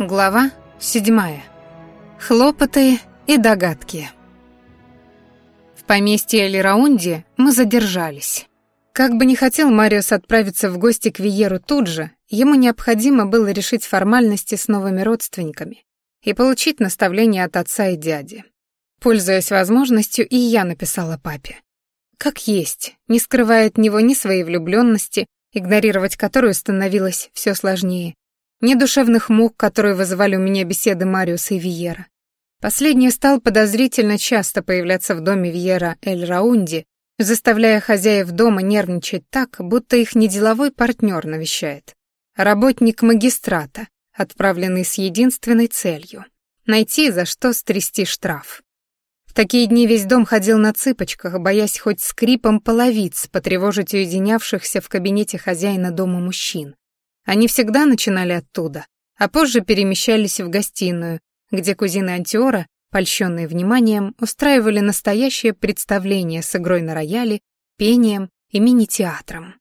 Глава седьмая. Хлопоты и догадки. В поместье Элираунди мы задержались. Как бы не хотел Мариус отправиться в гости к Виеру тут же, ему необходимо было решить формальности с новыми родственниками и получить наставление от отца и дяди. Пользуясь возможностью, и я написала папе. Как есть, не скрывая от него ни своей влюбленности, игнорировать которую становилось все сложнее, ни душевных мук, которые вызывали у меня беседы Мариуса и Виера. Последний стал подозрительно часто появляться в доме Виера Эль Раунди, заставляя хозяев дома нервничать так, будто их не деловой партнер навещает, работник магистрата, отправленный с единственной целью — найти, за что стрясти штраф. В такие дни весь дом ходил на цыпочках, боясь хоть скрипом половиц потревожить уединявшихся в кабинете хозяина дома мужчин. Они всегда начинали оттуда, а позже перемещались в гостиную, где кузины Антиора, польщенные вниманием, устраивали настоящее представление с игрой на рояле, пением и мини-театром.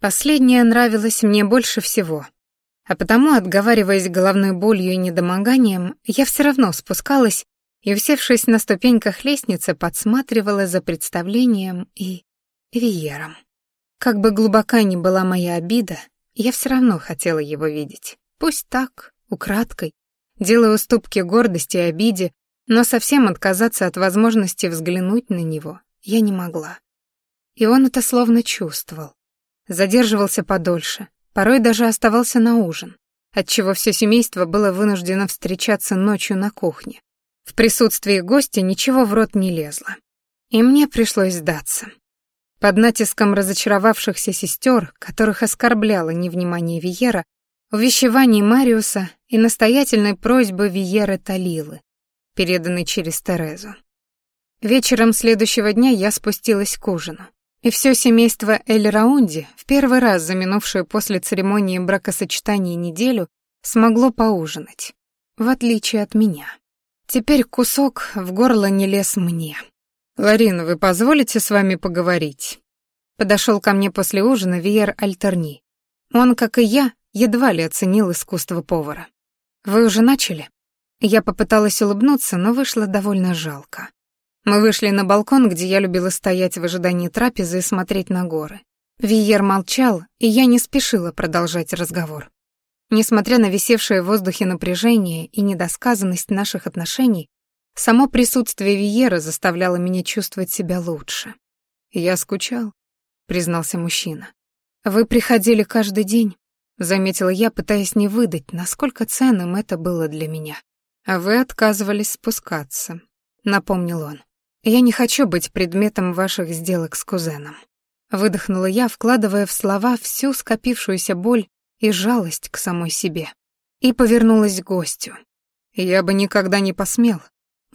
Последнее нравилось мне больше всего, а потому, отговариваясь головной болью и недомоганием, я все равно спускалась и, усевшись на ступеньках лестницы, подсматривала за представлением и веером. Как бы глубока ни была моя обида, я все равно хотела его видеть. Пусть так, украдкой, делая уступки гордости и обиде, но совсем отказаться от возможности взглянуть на него я не могла. И он это словно чувствовал. Задерживался подольше, порой даже оставался на ужин, отчего все семейство было вынуждено встречаться ночью на кухне. В присутствии гостя ничего в рот не лезло. И мне пришлось сдаться. Под натиском разочаровавшихся сестер, которых оскорбляло невнимание Виера, увещеваний Мариуса и настоятельной просьбы Виеры Талилы, переданной через Терезу. Вечером следующего дня я спустилась к ужину, и все семейство Эль Раунди, в первый раз за минувшую после церемонии бракосочетания неделю, смогло поужинать, в отличие от меня. Теперь кусок в горло не лез мне. «Ларина, вы позволите с вами поговорить?» Подошел ко мне после ужина Виер Альтерни. Он, как и я, едва ли оценил искусство повара. «Вы уже начали?» Я попыталась улыбнуться, но вышло довольно жалко. Мы вышли на балкон, где я любила стоять в ожидании трапезы и смотреть на горы. Виер молчал, и я не спешила продолжать разговор. Несмотря на висевшее в воздухе напряжение и недосказанность наших отношений, Само присутствие Виера заставляло меня чувствовать себя лучше. «Я скучал», — признался мужчина. «Вы приходили каждый день», — заметила я, пытаясь не выдать, насколько ценным это было для меня. «А вы отказывались спускаться», — напомнил он. «Я не хочу быть предметом ваших сделок с кузеном». Выдохнула я, вкладывая в слова всю скопившуюся боль и жалость к самой себе. И повернулась к гостю. «Я бы никогда не посмел»,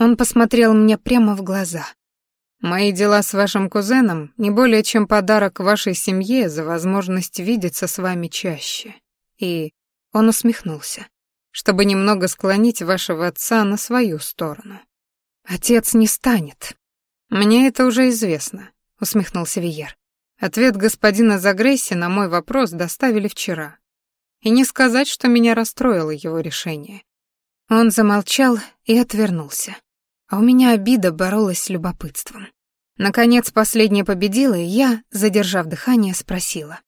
он посмотрел мне прямо в глаза. «Мои дела с вашим кузеном не более чем подарок вашей семье за возможность видеться с вами чаще». И он усмехнулся, чтобы немного склонить вашего отца на свою сторону. «Отец не станет». «Мне это уже известно», — усмехнулся Виер. Ответ господина Загресси на мой вопрос доставили вчера. И не сказать, что меня расстроило его решение. Он замолчал и отвернулся а у меня обида боролась с любопытством. Наконец, последняя победила, и я, задержав дыхание, спросила.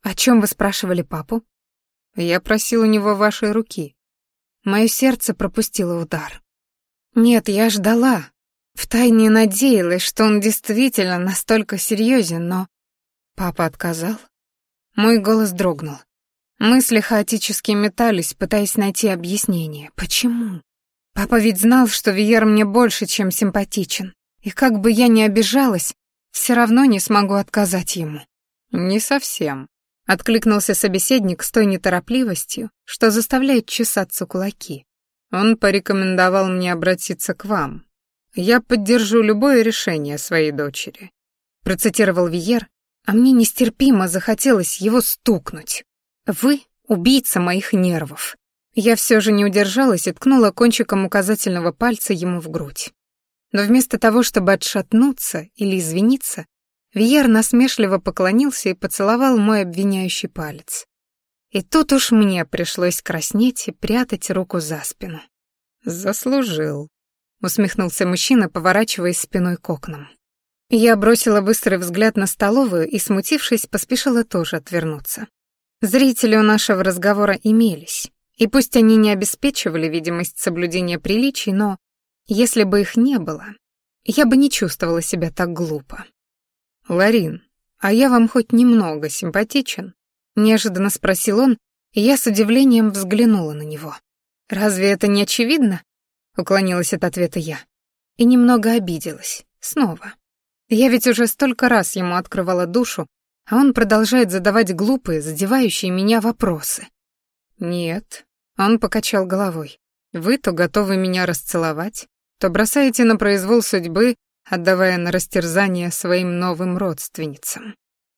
«О чем вы спрашивали папу?» «Я просил у него вашей руки». Мое сердце пропустило удар. «Нет, я ждала. Втайне надеялась, что он действительно настолько серьезен, но...» Папа отказал. Мой голос дрогнул. Мысли хаотически метались, пытаясь найти объяснение. Почему? Папа ведь знал, что Виер мне больше, чем симпатичен. И как бы я ни обижалась, все равно не смогу отказать ему. Не совсем. Откликнулся собеседник с той неторопливостью, что заставляет чесаться кулаки. Он порекомендовал мне обратиться к вам. Я поддержу любое решение своей дочери. Процитировал Виер, а мне нестерпимо захотелось его стукнуть. Вы — убийца моих нервов. Я все же не удержалась и ткнула кончиком указательного пальца ему в грудь. Но вместо того, чтобы отшатнуться или извиниться, Виер насмешливо поклонился и поцеловал мой обвиняющий палец. И тут уж мне пришлось краснеть и прятать руку за спину. «Заслужил», — усмехнулся мужчина, поворачиваясь спиной к окнам. Я бросила быстрый взгляд на столовую и, смутившись, поспешила тоже отвернуться. Зрители у нашего разговора имелись, и пусть они не обеспечивали видимость соблюдения приличий, но если бы их не было, я бы не чувствовала себя так глупо. «Ларин, а я вам хоть немного симпатичен?» — неожиданно спросил он, и я с удивлением взглянула на него. «Разве это не очевидно?» — уклонилась от ответа я. И немного обиделась. Снова. Я ведь уже столько раз ему открывала душу, а он продолжает задавать глупые, задевающие меня вопросы. «Нет», — он покачал головой. «Вы то готовы меня расцеловать, то бросаете на произвол судьбы, отдавая на растерзание своим новым родственницам».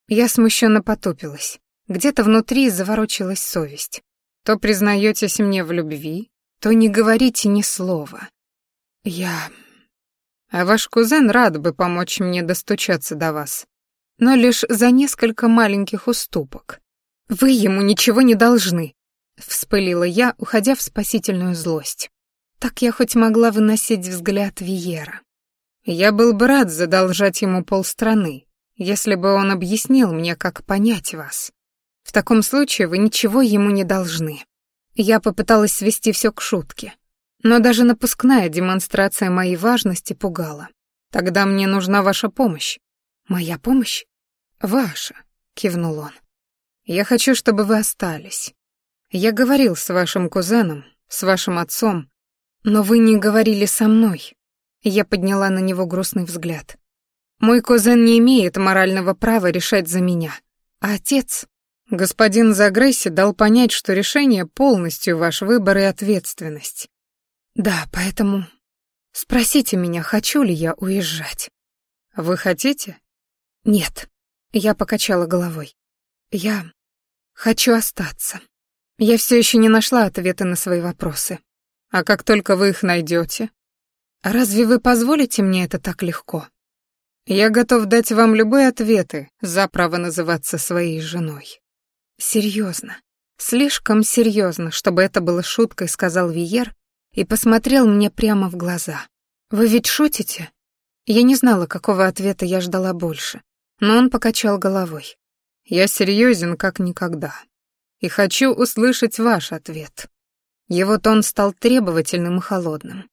Я смущенно потупилась. Где-то внутри заворочилась совесть. То признаетесь мне в любви, то не говорите ни слова. Я а ваш кузен рад бы помочь мне достучаться до вас, но лишь за несколько маленьких уступок. Вы ему ничего не должны, вспылила я, уходя в спасительную злость. Так я хоть могла выносить взгляд Виера. Я был бы рад задолжать ему полстраны, если бы он объяснил мне, как понять вас. В таком случае вы ничего ему не должны. Я попыталась свести все к шутке, но даже напускная демонстрация моей важности пугала. Тогда мне нужна ваша помощь. Моя помощь? Ваша, кивнул он. Я хочу, чтобы вы остались. Я говорил с вашим кузеном, с вашим отцом, но вы не говорили со мной. Я подняла на него грустный взгляд. Мой кузен не имеет морального права решать за меня. А отец, господин Загресси, дал понять, что решение полностью ваш выбор и ответственность. Да, поэтому спросите меня, хочу ли я уезжать. Вы хотите? Нет. Я покачала головой. Я хочу остаться. Я все еще не нашла ответа на свои вопросы. А как только вы их найдете, разве вы позволите мне это так легко? Я готов дать вам любые ответы за право называться своей женой. Серьезно, слишком серьезно, чтобы это было шуткой, сказал Виер, и посмотрел мне прямо в глаза. «Вы ведь шутите?» Я не знала, какого ответа я ждала больше, но он покачал головой. «Я серьезен, как никогда. И хочу услышать ваш ответ». Его тон стал требовательным и холодным.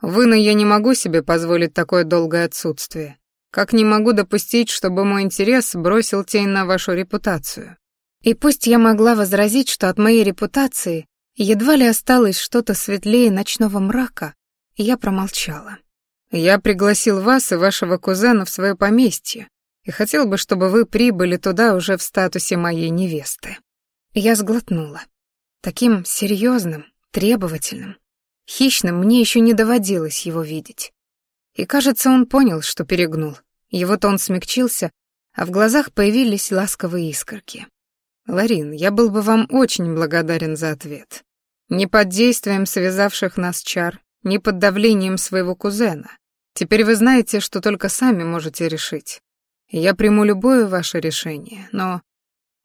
«Вы, но я не могу себе позволить такое долгое отсутствие. Как не могу допустить, чтобы мой интерес бросил тень на вашу репутацию. И пусть я могла возразить, что от моей репутации Едва ли осталось что-то светлее ночного мрака, я промолчала. «Я пригласил вас и вашего кузена в свое поместье, и хотел бы, чтобы вы прибыли туда уже в статусе моей невесты». Я сглотнула. Таким серьезным, требовательным, хищным мне еще не доводилось его видеть. И, кажется, он понял, что перегнул. Его тон смягчился, а в глазах появились ласковые искорки. «Ларин, я был бы вам очень благодарен за ответ. Не под действием связавших нас чар, не под давлением своего кузена. Теперь вы знаете, что только сами можете решить. Я приму любое ваше решение, но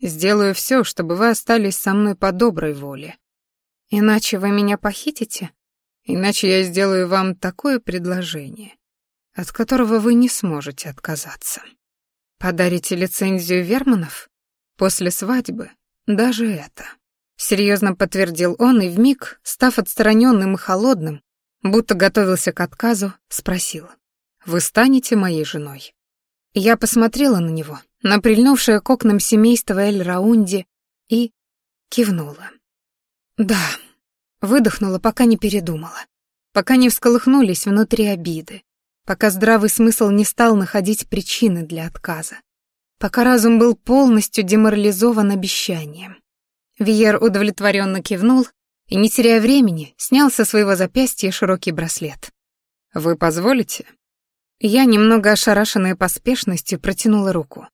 сделаю все, чтобы вы остались со мной по доброй воле. Иначе вы меня похитите? Иначе я сделаю вам такое предложение, от которого вы не сможете отказаться. Подарите лицензию Верманов? После свадьбы? Даже это. Серьезно подтвердил он и вмиг, став отстраненным и холодным, будто готовился к отказу, спросил. «Вы станете моей женой?» Я посмотрела на него, на прильнувшее к окнам семейство Эль-Раунди и кивнула. «Да», выдохнула, пока не передумала, пока не всколыхнулись внутри обиды, пока здравый смысл не стал находить причины для отказа, пока разум был полностью деморализован обещанием. Виер удовлетворенно кивнул и, не теряя времени, снял со своего запястья широкий браслет. «Вы позволите?» Я, немного ошарашенная поспешностью, протянула руку.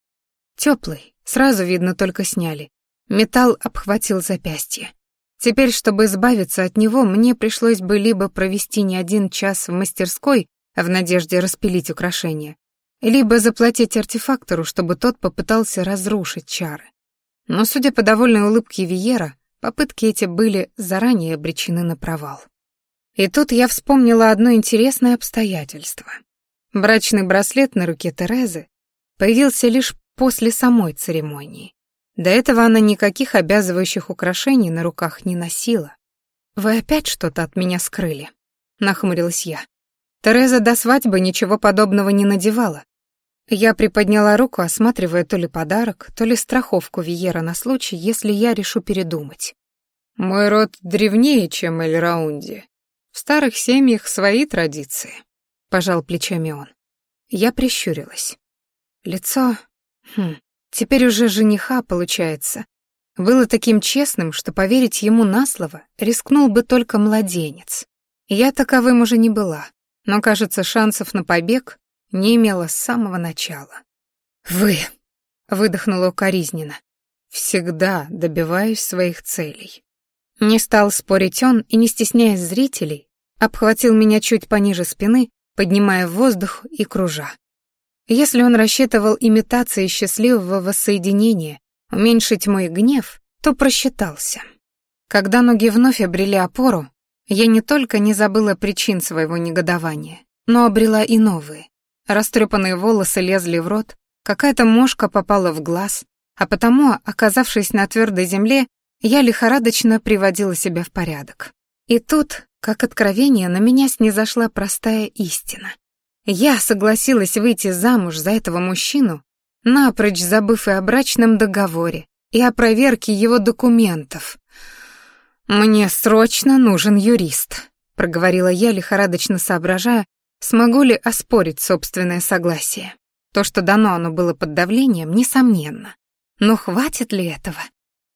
Теплый, сразу видно, только сняли. Металл обхватил запястье. Теперь, чтобы избавиться от него, мне пришлось бы либо провести не один час в мастерской в надежде распилить украшения, либо заплатить артефактору, чтобы тот попытался разрушить чары. Но, судя по довольной улыбке Виера, попытки эти были заранее обречены на провал. И тут я вспомнила одно интересное обстоятельство. Брачный браслет на руке Терезы появился лишь после самой церемонии. До этого она никаких обязывающих украшений на руках не носила. «Вы опять что-то от меня скрыли?» — нахмурилась я. Тереза до свадьбы ничего подобного не надевала. Я приподняла руку, осматривая то ли подарок, то ли страховку Виера на случай, если я решу передумать. «Мой род древнее, чем Эль-Раунди. В старых семьях свои традиции», — пожал плечами он. Я прищурилась. Лицо... Хм, теперь уже жениха, получается. Было таким честным, что поверить ему на слово рискнул бы только младенец. Я таковым уже не была но, кажется, шансов на побег не имела с самого начала. «Вы!» — выдохнула укоризненно. «Всегда добиваюсь своих целей». Не стал спорить он и, не стесняясь зрителей, обхватил меня чуть пониже спины, поднимая в воздух и кружа. Если он рассчитывал имитацией счастливого воссоединения уменьшить мой гнев, то просчитался. Когда ноги вновь обрели опору, я не только не забыла причин своего негодования, но обрела и новые. Растрепанные волосы лезли в рот, какая-то мошка попала в глаз, а потому, оказавшись на твердой земле, я лихорадочно приводила себя в порядок. И тут, как откровение, на меня снизошла простая истина. Я согласилась выйти замуж за этого мужчину, напрочь забыв и о брачном договоре, и о проверке его документов. «Мне срочно нужен юрист», — проговорила я, лихорадочно соображая, смогу ли оспорить собственное согласие. То, что дано оно было под давлением, несомненно. Но хватит ли этого?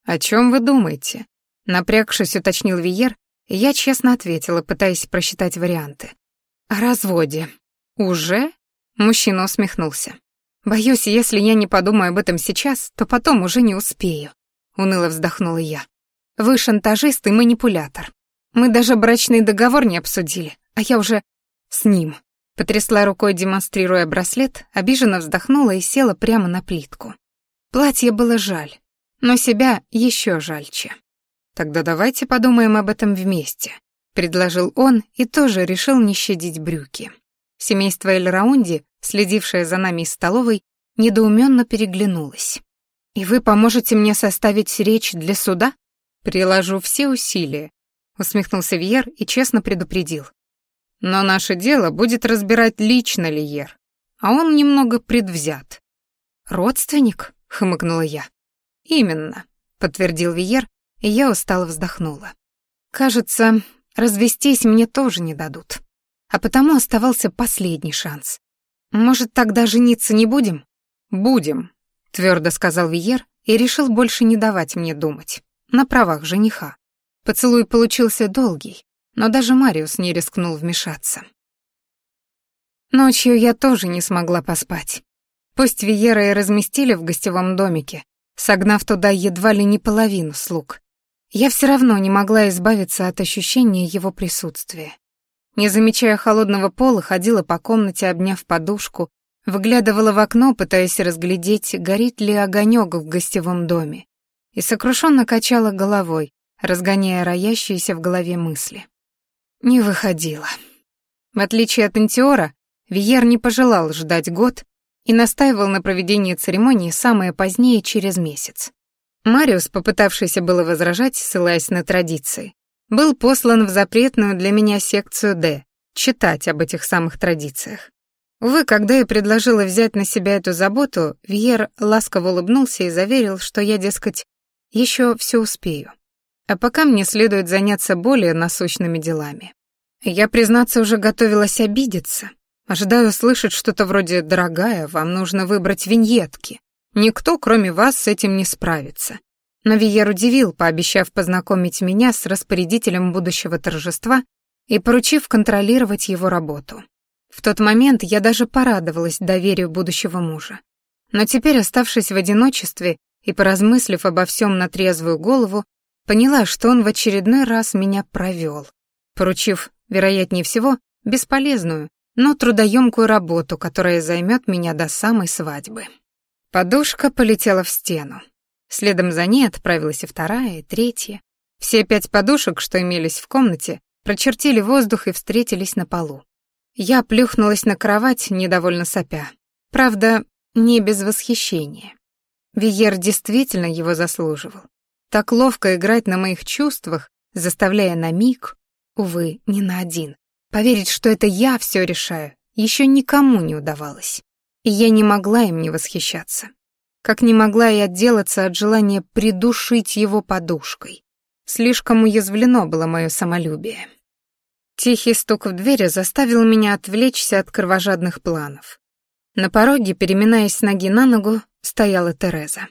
«О чем вы думаете?» Напрягшись, уточнил Виер, я честно ответила, пытаясь просчитать варианты. «О разводе». «Уже?» Мужчина усмехнулся. «Боюсь, если я не подумаю об этом сейчас, то потом уже не успею», — уныло вздохнула я. Вы шантажист и манипулятор. Мы даже брачный договор не обсудили, а я уже с ним. Потрясла рукой, демонстрируя браслет, обиженно вздохнула и села прямо на плитку. Платье было жаль, но себя еще жальче. Тогда давайте подумаем об этом вместе, предложил он и тоже решил не щадить брюки. Семейство Эль-Раунди, следившее за нами из столовой, недоуменно переглянулось. «И вы поможете мне составить речь для суда?» «Приложу все усилия», — усмехнулся Вьер и честно предупредил. «Но наше дело будет разбирать лично Лиер, а он немного предвзят». «Родственник?» — хмыкнула я. «Именно», — подтвердил Виер, и я устало вздохнула. «Кажется, развестись мне тоже не дадут. А потому оставался последний шанс. Может, тогда жениться не будем?» «Будем», — твердо сказал Виер и решил больше не давать мне думать на правах жениха. Поцелуй получился долгий, но даже Мариус не рискнул вмешаться. Ночью я тоже не смогла поспать. Пусть Виера и разместили в гостевом домике, согнав туда едва ли не половину слуг, я все равно не могла избавиться от ощущения его присутствия. Не замечая холодного пола, ходила по комнате, обняв подушку, выглядывала в окно, пытаясь разглядеть, горит ли огонек в гостевом доме и сокрушенно качала головой, разгоняя роящиеся в голове мысли. Не выходила. В отличие от Антиора, Виер не пожелал ждать год и настаивал на проведении церемонии самое позднее через месяц. Мариус, попытавшийся было возражать, ссылаясь на традиции, был послан в запретную для меня секцию «Д», читать об этих самых традициях. Увы, когда я предложила взять на себя эту заботу, Вьер ласково улыбнулся и заверил, что я, дескать, еще все успею. А пока мне следует заняться более насущными делами. Я, признаться, уже готовилась обидеться. Ожидаю услышать что-то вроде «Дорогая, вам нужно выбрать виньетки. Никто, кроме вас, с этим не справится». Но Виер удивил, пообещав познакомить меня с распорядителем будущего торжества и поручив контролировать его работу. В тот момент я даже порадовалась доверию будущего мужа. Но теперь, оставшись в одиночестве и, поразмыслив обо всем на трезвую голову, поняла, что он в очередной раз меня провел, поручив, вероятнее всего, бесполезную, но трудоемкую работу, которая займет меня до самой свадьбы. Подушка полетела в стену. Следом за ней отправилась и вторая, и третья. Все пять подушек, что имелись в комнате, прочертили воздух и встретились на полу. Я плюхнулась на кровать, недовольно сопя. Правда, не без восхищения. Виер действительно его заслуживал. Так ловко играть на моих чувствах, заставляя на миг, увы, не на один, поверить, что это я все решаю, еще никому не удавалось. И я не могла им не восхищаться. Как не могла и отделаться от желания придушить его подушкой. Слишком уязвлено было мое самолюбие. Тихий стук в двери заставил меня отвлечься от кровожадных планов. На пороге, переминаясь с ноги на ногу, стояла Тереза.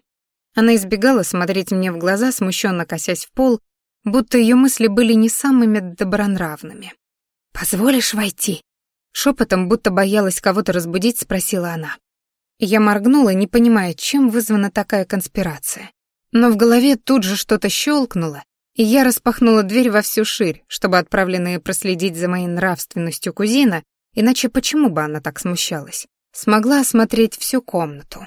Она избегала смотреть мне в глаза, смущенно косясь в пол, будто ее мысли были не самыми добронравными. «Позволишь войти?» Шепотом, будто боялась кого-то разбудить, спросила она. Я моргнула, не понимая, чем вызвана такая конспирация. Но в голове тут же что-то щелкнуло, и я распахнула дверь во всю ширь, чтобы отправленные проследить за моей нравственностью кузина, иначе почему бы она так смущалась, смогла осмотреть всю комнату.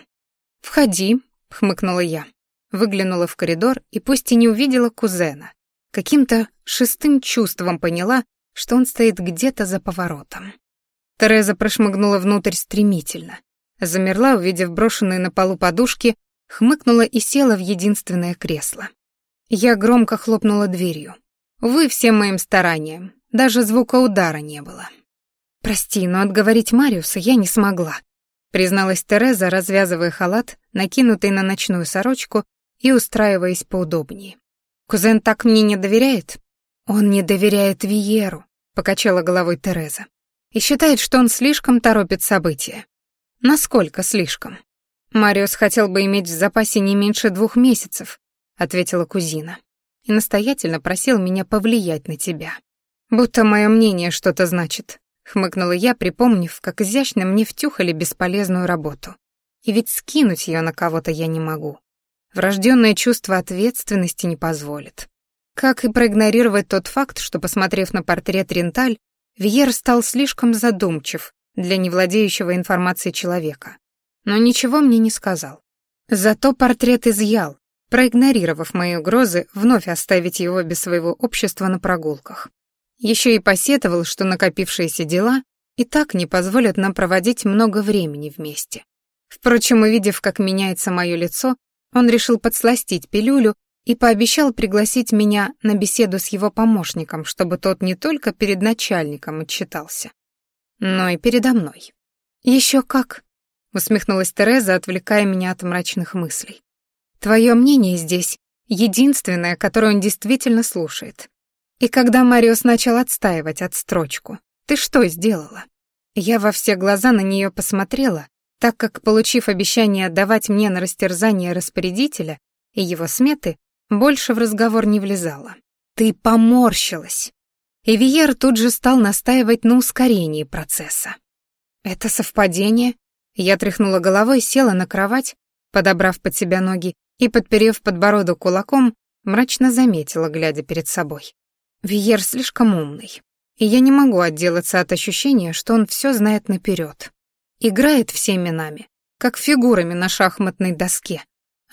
«Входи», — хмыкнула я. Выглянула в коридор и пусть и не увидела кузена, каким-то шестым чувством поняла, что он стоит где-то за поворотом. Тереза прошмыгнула внутрь стремительно. Замерла, увидев брошенные на полу подушки, хмыкнула и села в единственное кресло. Я громко хлопнула дверью. Вы всем моим стараниям, даже звука удара не было. «Прости, но отговорить Мариуса я не смогла», призналась Тереза, развязывая халат, накинутый на ночную сорочку и устраиваясь поудобнее. «Кузен так мне не доверяет?» «Он не доверяет Виеру», — покачала головой Тереза. «И считает, что он слишком торопит события». «Насколько слишком?» «Мариус хотел бы иметь в запасе не меньше двух месяцев, — ответила кузина. «И настоятельно просил меня повлиять на тебя. Будто мое мнение что-то значит», — хмыкнула я, припомнив, как изящно мне втюхали бесполезную работу. И ведь скинуть ее на кого-то я не могу. Врожденное чувство ответственности не позволит. Как и проигнорировать тот факт, что, посмотрев на портрет Ренталь, Вьер стал слишком задумчив для невладеющего информацией человека. Но ничего мне не сказал. Зато портрет изъял, проигнорировав мои угрозы вновь оставить его без своего общества на прогулках. Еще и посетовал, что накопившиеся дела и так не позволят нам проводить много времени вместе. Впрочем, увидев, как меняется мое лицо, он решил подсластить пилюлю и пообещал пригласить меня на беседу с его помощником, чтобы тот не только перед начальником отчитался, но и передо мной. Еще как», — усмехнулась Тереза, отвлекая меня от мрачных мыслей. Твое мнение здесь единственное, которое он действительно слушает. И когда Мариус начал отстаивать отстрочку, ты что сделала? Я во все глаза на нее посмотрела, так как, получив обещание отдавать мне на растерзание распорядителя и его сметы, больше в разговор не влезала. Ты поморщилась. И Виер тут же стал настаивать на ускорении процесса. Это совпадение? Я тряхнула головой, села на кровать, подобрав под себя ноги, и, подперев подбородок кулаком, мрачно заметила, глядя перед собой. Виер слишком умный, и я не могу отделаться от ощущения, что он все знает наперед. Играет всеми нами, как фигурами на шахматной доске,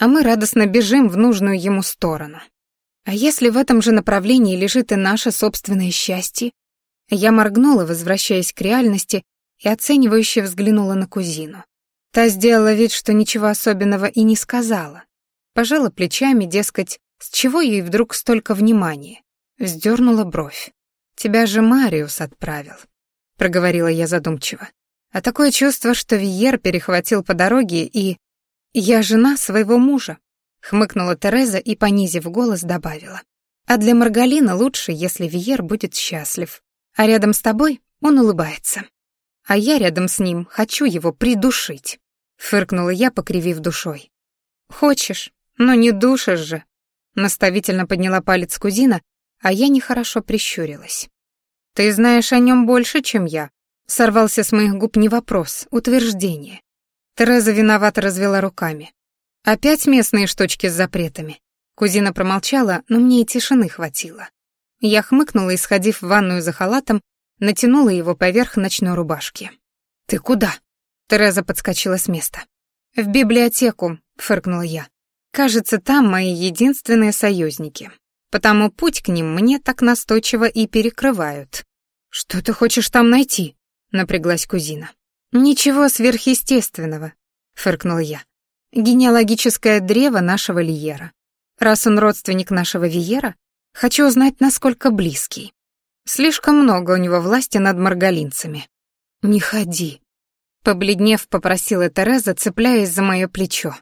а мы радостно бежим в нужную ему сторону. А если в этом же направлении лежит и наше собственное счастье? Я моргнула, возвращаясь к реальности, и оценивающе взглянула на кузину. Та сделала вид, что ничего особенного и не сказала, Пожала плечами, дескать, с чего ей вдруг столько внимания? Вздернула бровь. «Тебя же Мариус отправил», — проговорила я задумчиво. «А такое чувство, что Виер перехватил по дороге и... Я жена своего мужа», — хмыкнула Тереза и, понизив голос, добавила. «А для Маргалина лучше, если Виер будет счастлив. А рядом с тобой он улыбается. А я рядом с ним хочу его придушить», — фыркнула я, покривив душой. «Хочешь, «Но не душишь же!» Наставительно подняла палец кузина, а я нехорошо прищурилась. «Ты знаешь о нем больше, чем я», — сорвался с моих губ не вопрос, утверждение. Тереза виновато развела руками. «Опять местные штучки с запретами?» Кузина промолчала, но мне и тишины хватило. Я хмыкнула и, сходив в ванную за халатом, натянула его поверх ночной рубашки. «Ты куда?» Тереза подскочила с места. «В библиотеку», — фыркнула я. Кажется, там мои единственные союзники. Потому путь к ним мне так настойчиво и перекрывают. «Что ты хочешь там найти?» — напряглась кузина. «Ничего сверхъестественного», — фыркнул я. «Генеалогическое древо нашего Лиера. Раз он родственник нашего Виера, хочу узнать, насколько близкий. Слишком много у него власти над маргалинцами». «Не ходи», — побледнев попросила Тереза, цепляясь за мое плечо.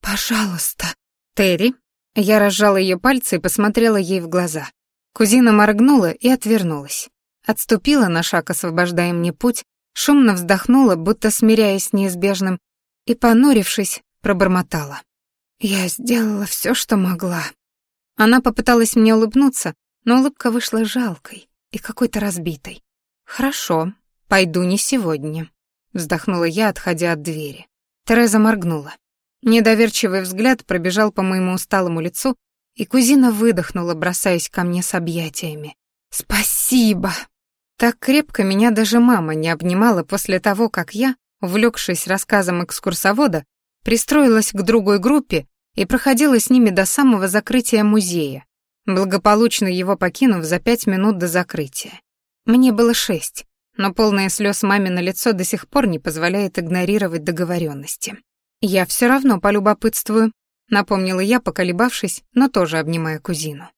«Пожалуйста». «Терри?» Я разжала ее пальцы и посмотрела ей в глаза. Кузина моргнула и отвернулась. Отступила на шаг, освобождая мне путь, шумно вздохнула, будто смиряясь с неизбежным, и, понурившись, пробормотала. «Я сделала все, что могла». Она попыталась мне улыбнуться, но улыбка вышла жалкой и какой-то разбитой. «Хорошо, пойду не сегодня», — вздохнула я, отходя от двери. Тереза моргнула. Недоверчивый взгляд пробежал по моему усталому лицу, и кузина выдохнула, бросаясь ко мне с объятиями. «Спасибо!» Так крепко меня даже мама не обнимала после того, как я, увлекшись рассказом экскурсовода, пристроилась к другой группе и проходила с ними до самого закрытия музея, благополучно его покинув за пять минут до закрытия. Мне было шесть, но полное слез мамино лицо до сих пор не позволяет игнорировать договоренности. «Я все равно полюбопытствую», — напомнила я, поколебавшись, но тоже обнимая кузину.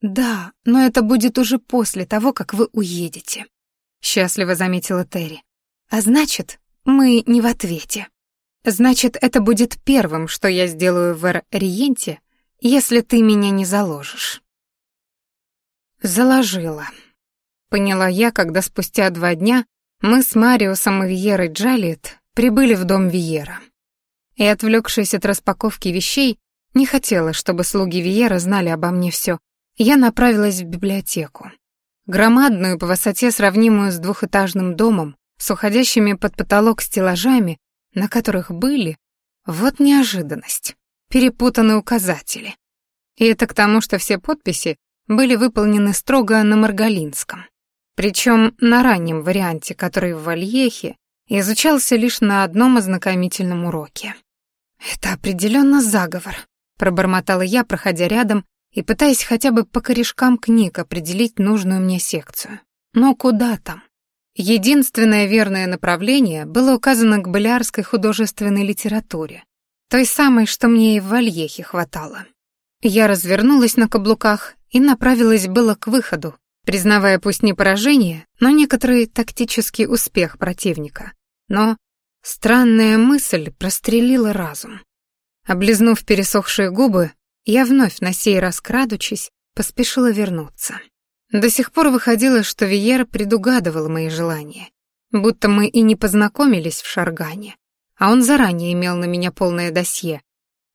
«Да, но это будет уже после того, как вы уедете», — счастливо заметила Терри. «А значит, мы не в ответе. Значит, это будет первым, что я сделаю в Эр-Риенте, если ты меня не заложишь». «Заложила», — поняла я, когда спустя два дня мы с Мариусом и Виерой Джалиет прибыли в дом Виера. И, отвлекшись от распаковки вещей, не хотела, чтобы слуги Виера знали обо мне все, я направилась в библиотеку. Громадную по высоте, сравнимую с двухэтажным домом, с уходящими под потолок стеллажами, на которых были, вот неожиданность, перепутаны указатели. И это к тому, что все подписи были выполнены строго на маргалинском. Причем на раннем варианте, который в Вальехе изучался лишь на одном ознакомительном уроке. «Это определенно заговор», — пробормотала я, проходя рядом и пытаясь хотя бы по корешкам книг определить нужную мне секцию. Но куда там? Единственное верное направление было указано к болярской художественной литературе, той самой, что мне и в Вальехе хватало. Я развернулась на каблуках и направилась было к выходу, признавая пусть не поражение, но некоторый тактический успех противника. Но странная мысль прострелила разум. Облизнув пересохшие губы, я вновь, на сей раз крадучись, поспешила вернуться. До сих пор выходило, что Виера предугадывал мои желания, будто мы и не познакомились в Шаргане, а он заранее имел на меня полное досье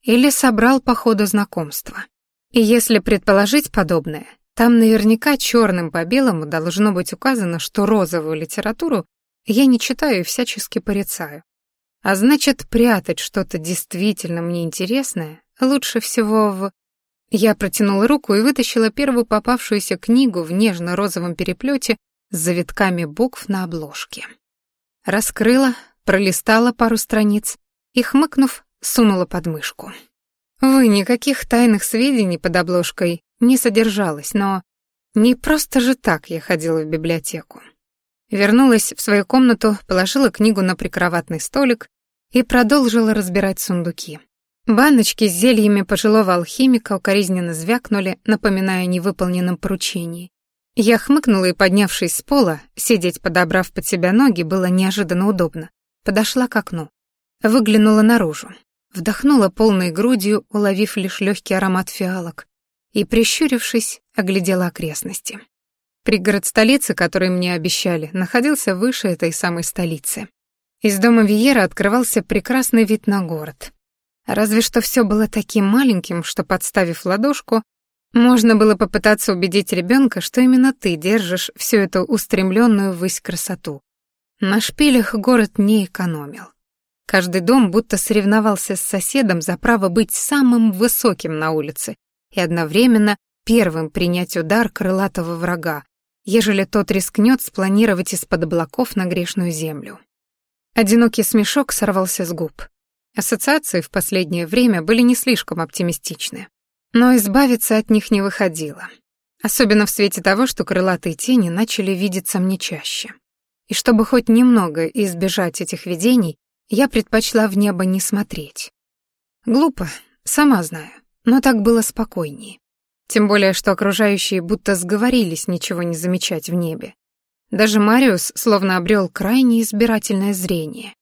или собрал по ходу знакомства. И если предположить подобное, там наверняка черным по белому должно быть указано, что розовую литературу я не читаю и всячески порицаю. А значит, прятать что-то действительно мне интересное Лучше всего в... Я протянула руку и вытащила первую попавшуюся книгу в нежно-розовом переплете с завитками букв на обложке. Раскрыла, пролистала пару страниц и, хмыкнув, сунула под мышку. Вы никаких тайных сведений под обложкой не содержалось, но не просто же так я ходила в библиотеку. Вернулась в свою комнату, положила книгу на прикроватный столик и продолжила разбирать сундуки. Баночки с зельями пожилого алхимика укоризненно звякнули, напоминая о невыполненном поручении. Я хмыкнула и, поднявшись с пола, сидеть, подобрав под себя ноги, было неожиданно удобно. Подошла к окну. Выглянула наружу. Вдохнула полной грудью, уловив лишь легкий аромат фиалок, и, прищурившись, оглядела окрестности. Пригород столицы, который мне обещали, находился выше этой самой столицы. Из дома Виера открывался прекрасный вид на город. Разве что все было таким маленьким, что, подставив ладошку, можно было попытаться убедить ребенка, что именно ты держишь всю эту устремленную ввысь красоту. На шпилях город не экономил. Каждый дом будто соревновался с соседом за право быть самым высоким на улице и одновременно первым принять удар крылатого врага, ежели тот рискнет спланировать из-под облаков на грешную землю. Одинокий смешок сорвался с губ. Ассоциации в последнее время были не слишком оптимистичны. Но избавиться от них не выходило. Особенно в свете того, что крылатые тени начали видеться мне чаще. И чтобы хоть немного избежать этих видений, я предпочла в небо не смотреть. Глупо, сама знаю, но так было спокойнее. Тем более, что окружающие будто сговорились ничего не замечать в небе. Даже Мариус словно обрел крайне избирательное зрение.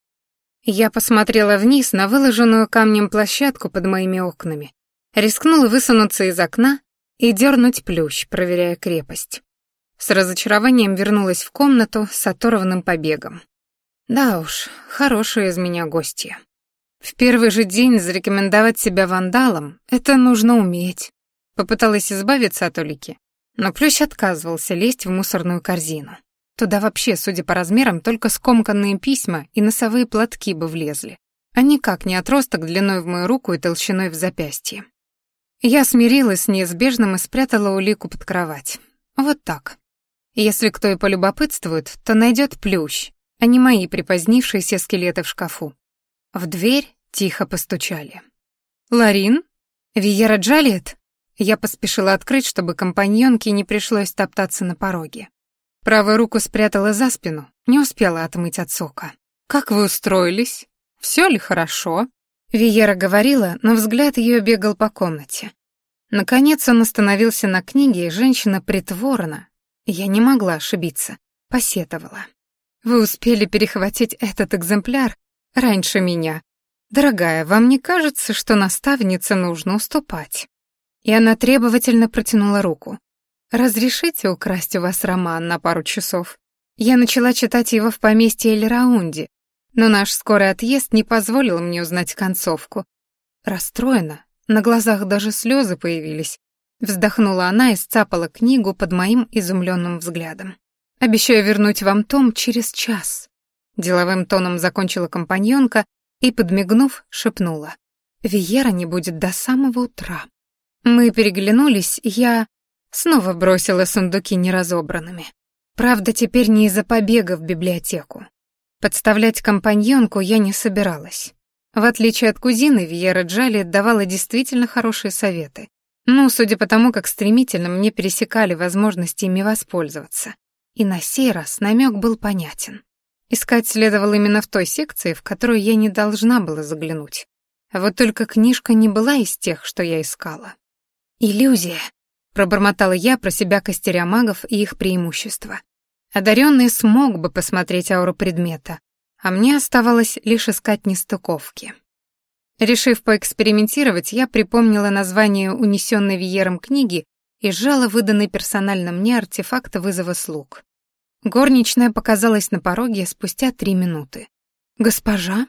Я посмотрела вниз на выложенную камнем площадку под моими окнами, рискнула высунуться из окна и дернуть плющ, проверяя крепость. С разочарованием вернулась в комнату с оторванным побегом. Да уж, хорошая из меня гостья. В первый же день зарекомендовать себя вандалом — это нужно уметь. Попыталась избавиться от улики, но Плющ отказывался лезть в мусорную корзину. Туда вообще, судя по размерам, только скомканные письма и носовые платки бы влезли, а никак не отросток длиной в мою руку и толщиной в запястье. Я смирилась с неизбежным и спрятала улику под кровать. Вот так. Если кто и полюбопытствует, то найдет плющ, а не мои припозднившиеся скелеты в шкафу. В дверь тихо постучали. «Ларин? Виера Джалиет?» Я поспешила открыть, чтобы компаньонке не пришлось топтаться на пороге. Правую руку спрятала за спину, не успела отмыть от сока. «Как вы устроились? Все ли хорошо?» Виера говорила, но взгляд ее бегал по комнате. Наконец он остановился на книге, и женщина притворно, я не могла ошибиться, посетовала. «Вы успели перехватить этот экземпляр раньше меня. Дорогая, вам не кажется, что наставнице нужно уступать?» И она требовательно протянула руку. «Разрешите украсть у вас роман на пару часов? Я начала читать его в поместье Эльраунди, но наш скорый отъезд не позволил мне узнать концовку. Расстроена, на глазах даже слезы появились. Вздохнула она и сцапала книгу под моим изумленным взглядом. «Обещаю вернуть вам том через час». Деловым тоном закончила компаньонка и, подмигнув, шепнула. «Виера не будет до самого утра». Мы переглянулись, я снова бросила сундуки неразобранными. Правда, теперь не из-за побега в библиотеку. Подставлять компаньонку я не собиралась. В отличие от кузины, Вьера Джали давала действительно хорошие советы. Ну, судя по тому, как стремительно мне пересекали возможности ими воспользоваться. И на сей раз намек был понятен. Искать следовало именно в той секции, в которую я не должна была заглянуть. Вот только книжка не была из тех, что я искала. «Иллюзия», — пробормотала я про себя костеря магов и их преимущества. Одаренный смог бы посмотреть ауру предмета, а мне оставалось лишь искать нестыковки. Решив поэкспериментировать, я припомнила название унесенной веером книги и сжала выданный персонально мне артефакт вызова слуг. Горничная показалась на пороге спустя три минуты. «Госпожа?»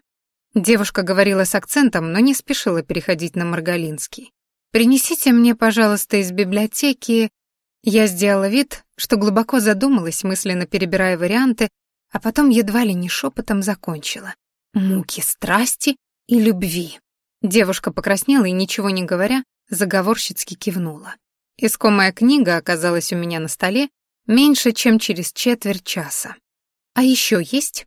Девушка говорила с акцентом, но не спешила переходить на Маргалинский. «Принесите мне, пожалуйста, из библиотеки...» Я сделала вид, что глубоко задумалась, мысленно перебирая варианты, а потом едва ли не шепотом закончила. «Муки страсти и любви». Девушка покраснела и, ничего не говоря, заговорщицки кивнула. Искомая книга оказалась у меня на столе меньше, чем через четверть часа. «А еще есть?»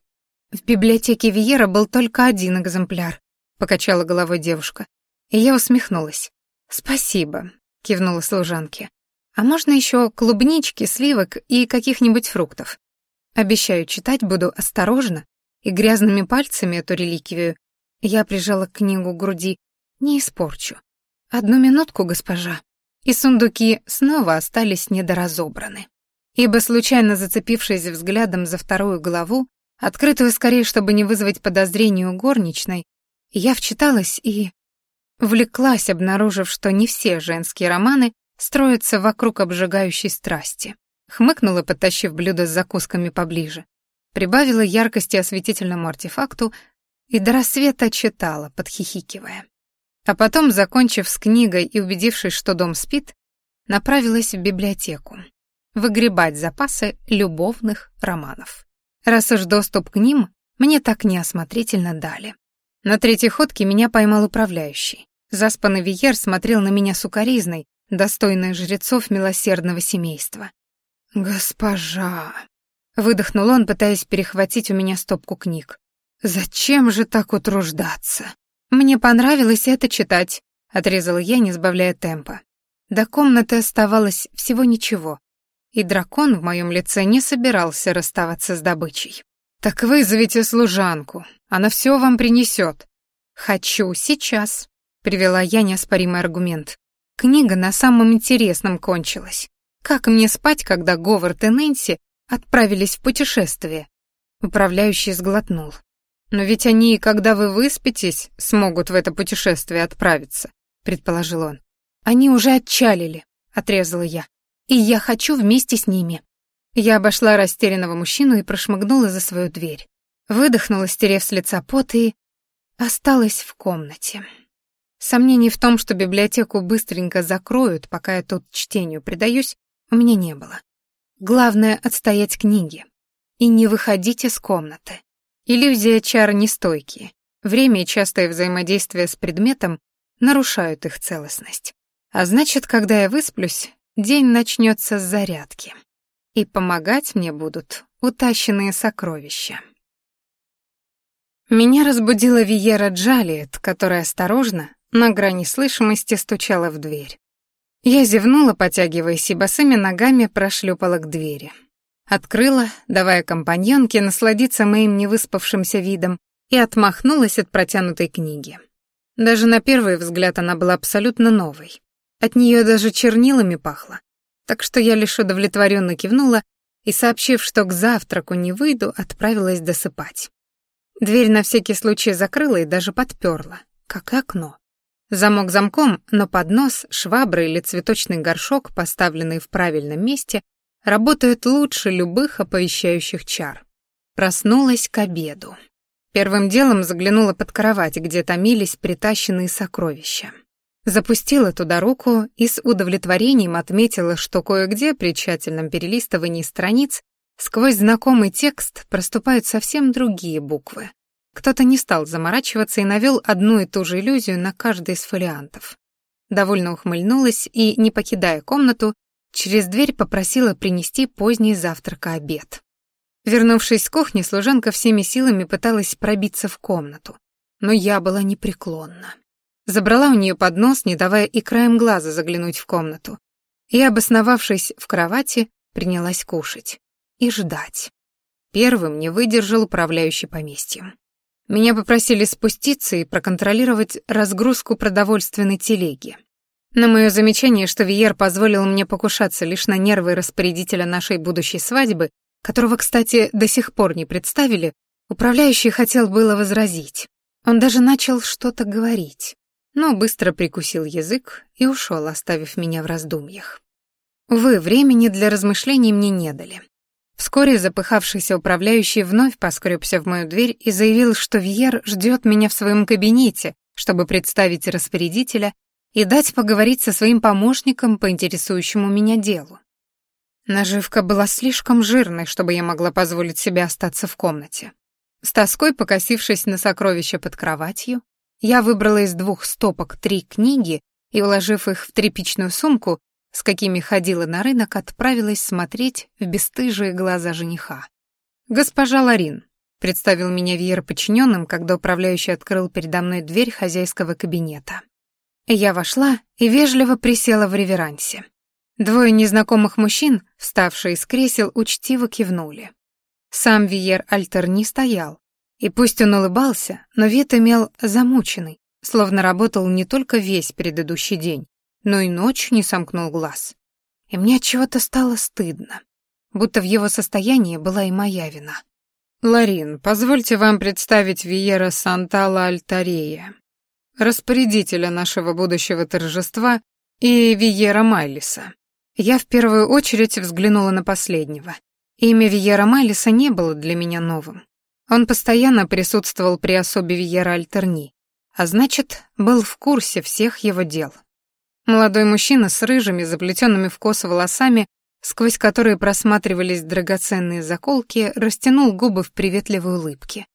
«В библиотеке Виера был только один экземпляр», — покачала головой девушка. И я усмехнулась. «Спасибо», — кивнула служанке. «А можно еще клубнички, сливок и каких-нибудь фруктов? Обещаю, читать буду осторожно и грязными пальцами эту реликвию. Я прижала книгу к груди. Не испорчу. Одну минутку, госпожа. И сундуки снова остались недоразобраны. Ибо, случайно зацепившись взглядом за вторую главу, открытую скорее, чтобы не вызвать подозрений у горничной, я вчиталась и Влеклась, обнаружив, что не все женские романы строятся вокруг обжигающей страсти. Хмыкнула, подтащив блюдо с закусками поближе. Прибавила яркости осветительному артефакту и до рассвета читала, подхихикивая. А потом, закончив с книгой и убедившись, что дом спит, направилась в библиотеку. Выгребать запасы любовных романов. Раз уж доступ к ним мне так неосмотрительно дали. На третьей ходке меня поймал управляющий. Заспанный Виер смотрел на меня сукоризной, достойной жрецов милосердного семейства. «Госпожа!» — выдохнул он, пытаясь перехватить у меня стопку книг. «Зачем же так утруждаться?» «Мне понравилось это читать», — отрезала я, не сбавляя темпа. До комнаты оставалось всего ничего, и дракон в моем лице не собирался расставаться с добычей. «Так вызовите служанку, она все вам принесет». «Хочу сейчас», — привела я неоспоримый аргумент. Книга на самом интересном кончилась. Как мне спать, когда Говард и Нэнси отправились в путешествие? Управляющий сглотнул. Но ведь они, когда вы выспитесь, смогут в это путешествие отправиться, предположил он. Они уже отчалили, отрезала я. И я хочу вместе с ними. Я обошла растерянного мужчину и прошмыгнула за свою дверь. Выдохнула, стерев с лица пот, и осталась в комнате. Сомнений в том, что библиотеку быстренько закроют, пока я тут чтению предаюсь, у меня не было. Главное — отстоять книги. И не выходить из комнаты. Иллюзия чар нестойкие. Время и частое взаимодействие с предметом нарушают их целостность. А значит, когда я высплюсь, день начнется с зарядки и помогать мне будут утащенные сокровища. Меня разбудила Виера Джалиет, которая осторожно, на грани слышимости, стучала в дверь. Я зевнула, потягиваясь, и босыми ногами прошлепала к двери. Открыла, давая компаньонке насладиться моим невыспавшимся видом, и отмахнулась от протянутой книги. Даже на первый взгляд она была абсолютно новой. От нее даже чернилами пахло, так что я лишь удовлетворенно кивнула и, сообщив, что к завтраку не выйду, отправилась досыпать. Дверь на всякий случай закрыла и даже подперла, как окно. Замок замком, но поднос, швабра или цветочный горшок, поставленный в правильном месте, работают лучше любых оповещающих чар. Проснулась к обеду. Первым делом заглянула под кровать, где томились притащенные сокровища. Запустила туда руку и с удовлетворением отметила, что кое-где при тщательном перелистывании страниц сквозь знакомый текст проступают совсем другие буквы. Кто-то не стал заморачиваться и навел одну и ту же иллюзию на каждый из фолиантов. Довольно ухмыльнулась и, не покидая комнату, через дверь попросила принести поздний завтрак-обед. Вернувшись с кухни, служанка всеми силами пыталась пробиться в комнату, но я была непреклонна. Забрала у нее поднос, не давая и краем глаза заглянуть в комнату. И, обосновавшись в кровати, принялась кушать. И ждать. Первым не выдержал управляющий поместьем. Меня попросили спуститься и проконтролировать разгрузку продовольственной телеги. На мое замечание, что Виер позволил мне покушаться лишь на нервы распорядителя нашей будущей свадьбы, которого, кстати, до сих пор не представили, управляющий хотел было возразить. Он даже начал что-то говорить но быстро прикусил язык и ушел, оставив меня в раздумьях. Увы, времени для размышлений мне не дали. Вскоре запыхавшийся управляющий вновь поскребся в мою дверь и заявил, что Вьер ждет меня в своем кабинете, чтобы представить распорядителя и дать поговорить со своим помощником по интересующему меня делу. Наживка была слишком жирной, чтобы я могла позволить себе остаться в комнате. С тоской покосившись на сокровища под кроватью, я выбрала из двух стопок три книги и, уложив их в тряпичную сумку, с какими ходила на рынок, отправилась смотреть в бесстыжие глаза жениха. «Госпожа Ларин», — представил меня Вьер подчиненным, когда управляющий открыл передо мной дверь хозяйского кабинета. Я вошла и вежливо присела в реверансе. Двое незнакомых мужчин, вставшие из кресел, учтиво кивнули. Сам Виер Альтер не стоял, и пусть он улыбался, но вид имел замученный, словно работал не только весь предыдущий день, но и ночь не сомкнул глаз. И мне от чего-то стало стыдно, будто в его состоянии была и моя вина. «Ларин, позвольте вам представить Виера Сантала Альтарея, распорядителя нашего будущего торжества, и Виера Майлиса». Я в первую очередь взглянула на последнего. Имя Виера Майлиса не было для меня новым. Он постоянно присутствовал при особе Виера Альтерни, а значит, был в курсе всех его дел. Молодой мужчина с рыжими, заплетенными в косу волосами, сквозь которые просматривались драгоценные заколки, растянул губы в приветливой улыбке.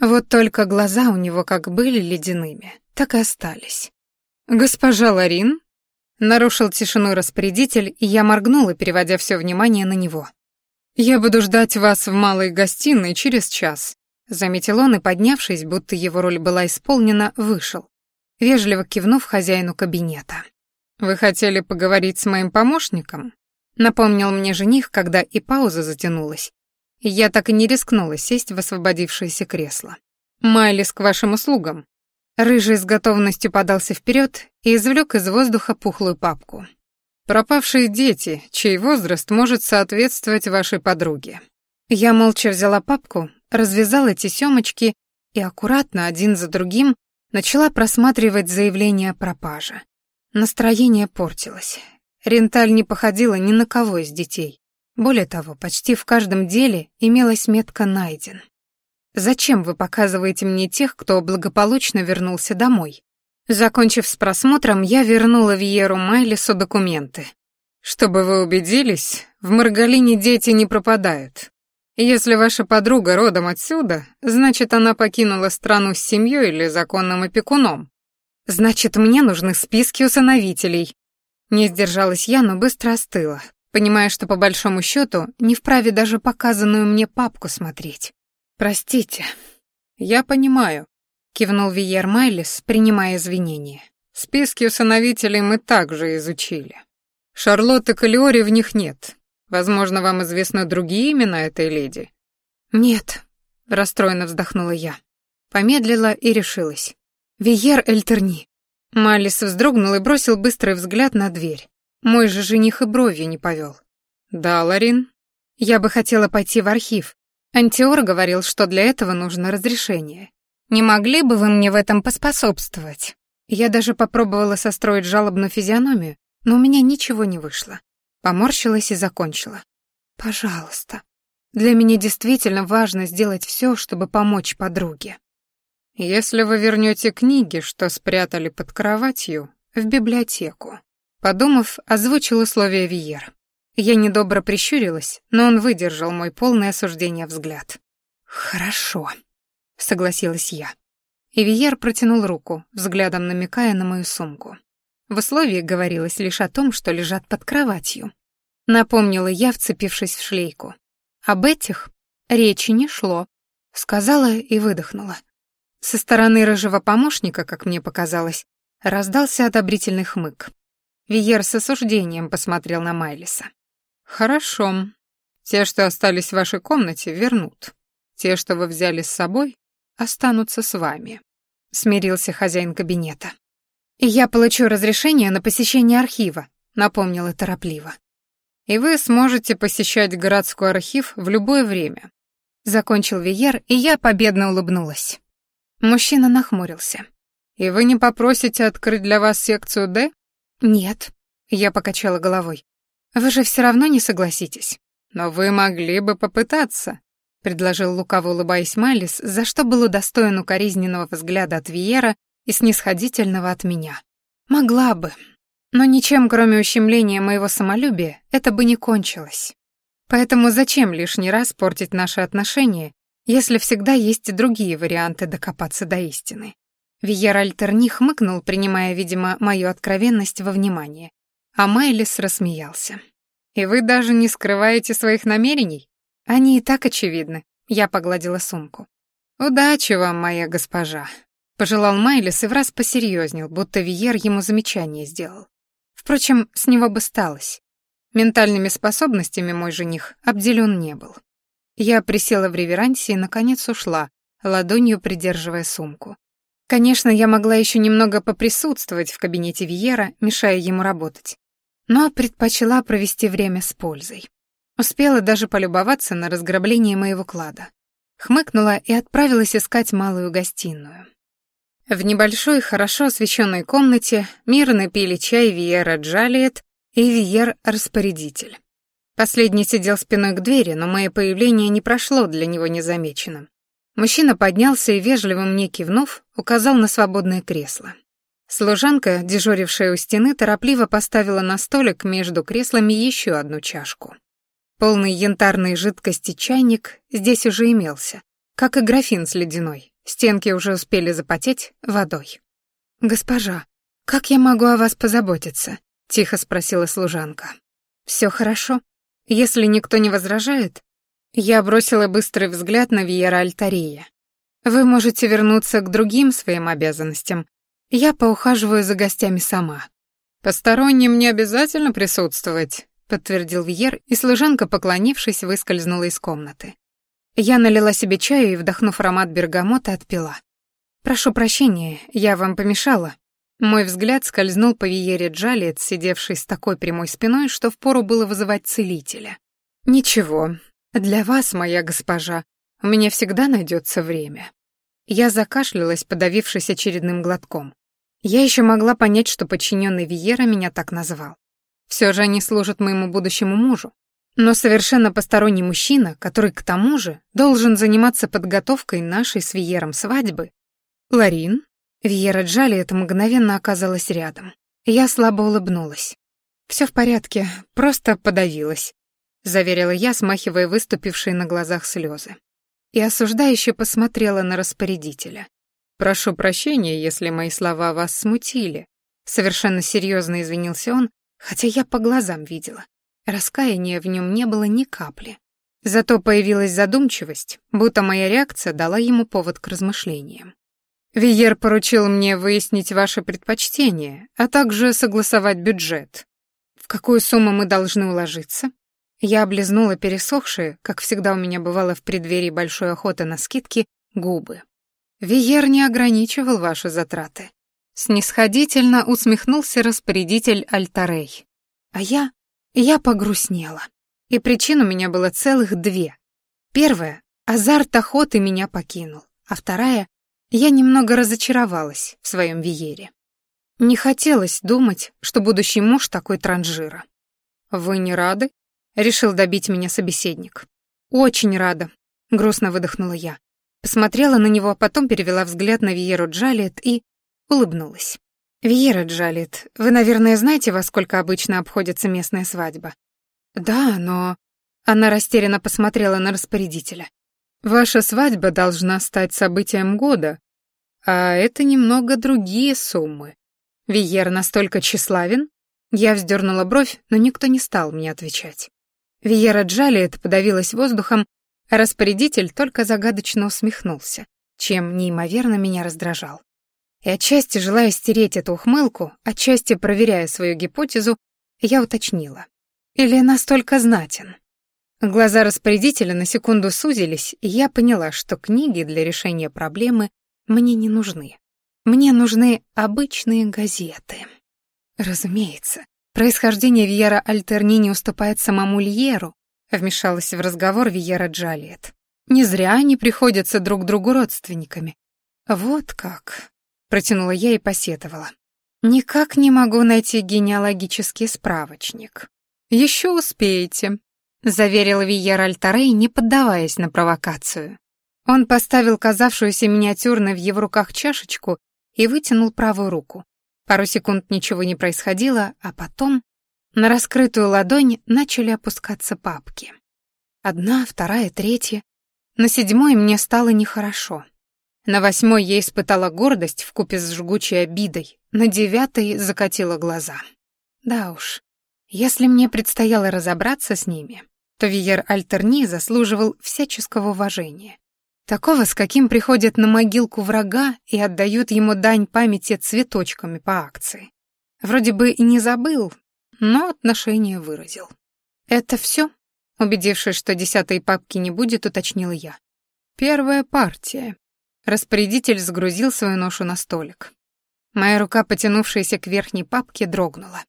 Вот только глаза у него как были ледяными, так и остались. «Госпожа Ларин?» Нарушил тишину распорядитель, и я моргнула, переводя все внимание на него. «Я буду ждать вас в малой гостиной через час. Заметил он и, поднявшись, будто его роль была исполнена, вышел, вежливо кивнув хозяину кабинета. «Вы хотели поговорить с моим помощником?» Напомнил мне жених, когда и пауза затянулась. Я так и не рискнула сесть в освободившееся кресло. «Майлис к вашим услугам». Рыжий с готовностью подался вперед и извлек из воздуха пухлую папку. «Пропавшие дети, чей возраст может соответствовать вашей подруге». Я молча взяла папку, развязала эти семочки и аккуратно, один за другим, начала просматривать заявление о пропаже. Настроение портилось. Ренталь не походила ни на кого из детей. Более того, почти в каждом деле имелась метка «найден». «Зачем вы показываете мне тех, кто благополучно вернулся домой?» Закончив с просмотром, я вернула Виеру Майлису документы. «Чтобы вы убедились, в Маргалине дети не пропадают. Если ваша подруга родом отсюда, значит, она покинула страну с семьей или законным опекуном. Значит, мне нужны списки усыновителей, не сдержалась я, но быстро остыла, понимая, что по большому счету не вправе даже показанную мне папку смотреть. «Простите». «Я понимаю», — кивнул Виер Майлис, принимая извинения. «Списки усыновителей мы также изучили. Шарлотты Калиори в них нет. Возможно, вам известны другие имена этой леди?» «Нет», — расстроенно вздохнула я. Помедлила и решилась. «Виер Эльтерни, Малис вздрогнул и бросил быстрый взгляд на дверь. Мой же жених и бровью не повел. «Да, Ларин?» «Я бы хотела пойти в архив. Антиор говорил, что для этого нужно разрешение. Не могли бы вы мне в этом поспособствовать?» Я даже попробовала состроить жалобную физиономию, но у меня ничего не вышло. Поморщилась и закончила. «Пожалуйста. Для меня действительно важно сделать все, чтобы помочь подруге». Если вы вернете книги, что спрятали под кроватью, в библиотеку. Подумав, озвучил условия Виер. Я недобро прищурилась, но он выдержал мой полное осуждение взгляд. «Хорошо», — согласилась я. И Виер протянул руку, взглядом намекая на мою сумку. В условии говорилось лишь о том, что лежат под кроватью. Напомнила я, вцепившись в шлейку. Об этих речи не шло. Сказала и выдохнула. Со стороны рыжего помощника, как мне показалось, раздался одобрительный хмык. Виер с осуждением посмотрел на Майлиса. «Хорошо. Те, что остались в вашей комнате, вернут. Те, что вы взяли с собой, останутся с вами», — смирился хозяин кабинета. «И я получу разрешение на посещение архива», — напомнила торопливо. «И вы сможете посещать городской архив в любое время», — закончил Виер, и я победно улыбнулась. Мужчина нахмурился. «И вы не попросите открыть для вас секцию «Д»?» «Нет», — я покачала головой. «Вы же все равно не согласитесь». «Но вы могли бы попытаться», — предложил лукаво улыбаясь Малис, за что был удостоен укоризненного взгляда от Виера и снисходительного от меня. «Могла бы, но ничем, кроме ущемления моего самолюбия, это бы не кончилось. Поэтому зачем лишний раз портить наши отношения если всегда есть другие варианты докопаться до истины. Виер Альтерни хмыкнул, принимая, видимо, мою откровенность во внимание, а Майлис рассмеялся. «И вы даже не скрываете своих намерений? Они и так очевидны», — я погладила сумку. «Удачи вам, моя госпожа», — пожелал Майлис и враз посерьезнел, будто Виер ему замечание сделал. Впрочем, с него бы сталось. Ментальными способностями мой жених обделен не был. Я присела в реверансе и, наконец, ушла, ладонью придерживая сумку. Конечно, я могла еще немного поприсутствовать в кабинете Виера, мешая ему работать, но предпочла провести время с пользой. Успела даже полюбоваться на разграбление моего клада. Хмыкнула и отправилась искать малую гостиную. В небольшой, хорошо освещенной комнате мирно пили чай Виера Джалиет и Виер-распорядитель. Последний сидел спиной к двери, но мое появление не прошло для него незамеченным. Мужчина поднялся и, вежливо мне кивнув, указал на свободное кресло. Служанка, дежурившая у стены, торопливо поставила на столик между креслами еще одну чашку. Полный янтарной жидкости чайник здесь уже имелся, как и графин с ледяной. Стенки уже успели запотеть водой. «Госпожа, как я могу о вас позаботиться?» — тихо спросила служанка. «Все хорошо?» Если никто не возражает, я бросила быстрый взгляд на Виера Альтария. Вы можете вернуться к другим своим обязанностям. Я поухаживаю за гостями сама». «Посторонним не обязательно присутствовать», — подтвердил Вьер, и служанка, поклонившись, выскользнула из комнаты. Я налила себе чаю и, вдохнув аромат бергамота, отпила. «Прошу прощения, я вам помешала». Мой взгляд скользнул по Виере Джалиет, сидевшей с такой прямой спиной, что впору было вызывать целителя. «Ничего, для вас, моя госпожа, у меня всегда найдется время». Я закашлялась, подавившись очередным глотком. Я еще могла понять, что подчиненный Виера меня так назвал. Все же они служат моему будущему мужу. Но совершенно посторонний мужчина, который к тому же должен заниматься подготовкой нашей с Виером свадьбы. Ларин? Виера Джали это мгновенно оказалась рядом. Я слабо улыбнулась. Все в порядке, просто подавилась, заверила я, смахивая выступившие на глазах слезы. И осуждающе посмотрела на распорядителя. Прошу прощения, если мои слова вас смутили. Совершенно серьезно извинился он, хотя я по глазам видела. Раскаяния в нем не было ни капли. Зато появилась задумчивость, будто моя реакция дала ему повод к размышлениям. Виер поручил мне выяснить ваши предпочтения, а также согласовать бюджет. В какую сумму мы должны уложиться? Я облизнула пересохшие, как всегда у меня бывало в преддверии большой охоты на скидки, губы. Виер не ограничивал ваши затраты. Снисходительно усмехнулся распорядитель Альтарей. А я... я погрустнела. И причин у меня было целых две. Первая — азарт охоты меня покинул, а вторая я немного разочаровалась в своем Виере. Не хотелось думать, что будущий муж такой транжира. «Вы не рады?» — решил добить меня собеседник. «Очень рада», — грустно выдохнула я. Посмотрела на него, а потом перевела взгляд на Виеру Джалет и улыбнулась. «Виера Джалет, вы, наверное, знаете, во сколько обычно обходится местная свадьба?» «Да, но...» Она растерянно посмотрела на распорядителя. Ваша свадьба должна стать событием года, а это немного другие суммы. Виер настолько тщеславен? Я вздернула бровь, но никто не стал мне отвечать. Виера Джалиет подавилась воздухом, а распорядитель только загадочно усмехнулся, чем неимоверно меня раздражал. И отчасти желая стереть эту ухмылку, отчасти проверяя свою гипотезу, я уточнила. Или настолько знатен? Глаза распорядителя на секунду сузились, и я поняла, что книги для решения проблемы мне не нужны. Мне нужны обычные газеты. Разумеется, происхождение Вьера Альтерни не уступает самому Льеру, вмешалась в разговор Вьера Джалиет. Не зря они приходятся друг другу родственниками. Вот как, протянула я и посетовала. Никак не могу найти генеалогический справочник. Еще успеете, заверил Виер Альтарей, не поддаваясь на провокацию. Он поставил казавшуюся миниатюрной в его руках чашечку и вытянул правую руку. Пару секунд ничего не происходило, а потом на раскрытую ладонь начали опускаться папки. Одна, вторая, третья. На седьмой мне стало нехорошо. На восьмой я испытала гордость вкупе с жгучей обидой, на девятой закатила глаза. Да уж, если мне предстояло разобраться с ними, то Виер Альтерни заслуживал всяческого уважения. Такого, с каким приходят на могилку врага и отдают ему дань памяти цветочками по акции. Вроде бы и не забыл, но отношение выразил. «Это все?» Убедившись, что десятой папки не будет, уточнила я. «Первая партия». Распорядитель сгрузил свою ношу на столик. Моя рука, потянувшаяся к верхней папке, дрогнула.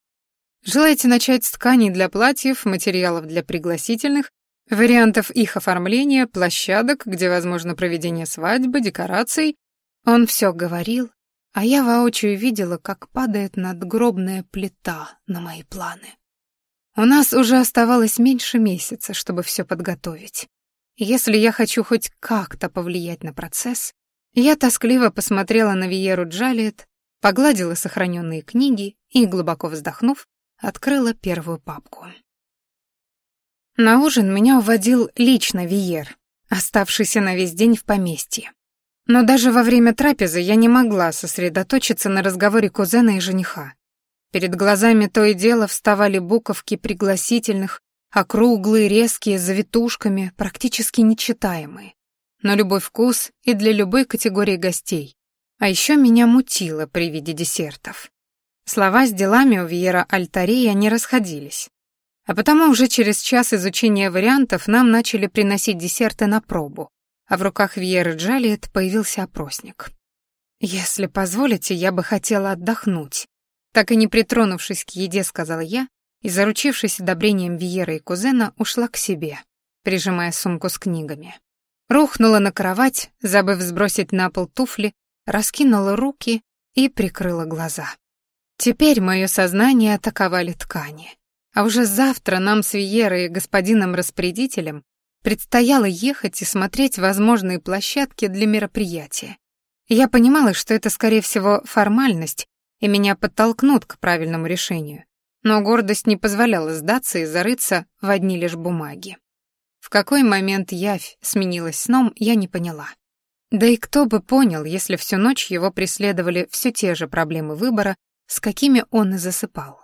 Желаете начать с тканей для платьев, материалов для пригласительных, вариантов их оформления, площадок, где возможно проведение свадьбы, декораций? Он все говорил, а я воочию видела, как падает надгробная плита на мои планы. У нас уже оставалось меньше месяца, чтобы все подготовить. Если я хочу хоть как-то повлиять на процесс, я тоскливо посмотрела на Виеру Джалиет, погладила сохраненные книги и, глубоко вздохнув, открыла первую папку. На ужин меня уводил лично Виер, оставшийся на весь день в поместье. Но даже во время трапезы я не могла сосредоточиться на разговоре кузена и жениха. Перед глазами то и дело вставали буковки пригласительных, округлые, резкие, завитушками, практически нечитаемые. На любой вкус и для любой категории гостей. А еще меня мутило при виде десертов. Слова с делами у Виера Альтария не расходились. А потому уже через час изучения вариантов нам начали приносить десерты на пробу, а в руках Вьеры Джалиет появился опросник. «Если позволите, я бы хотела отдохнуть». Так и не притронувшись к еде, сказала я, и, заручившись одобрением Виера и кузена, ушла к себе, прижимая сумку с книгами. Рухнула на кровать, забыв сбросить на пол туфли, раскинула руки и прикрыла глаза. Теперь мое сознание атаковали ткани. А уже завтра нам с Виерой и господином-распорядителем предстояло ехать и смотреть возможные площадки для мероприятия. Я понимала, что это, скорее всего, формальность, и меня подтолкнут к правильному решению. Но гордость не позволяла сдаться и зарыться в одни лишь бумаги. В какой момент явь сменилась сном, я не поняла. Да и кто бы понял, если всю ночь его преследовали все те же проблемы выбора, с какими он и засыпал.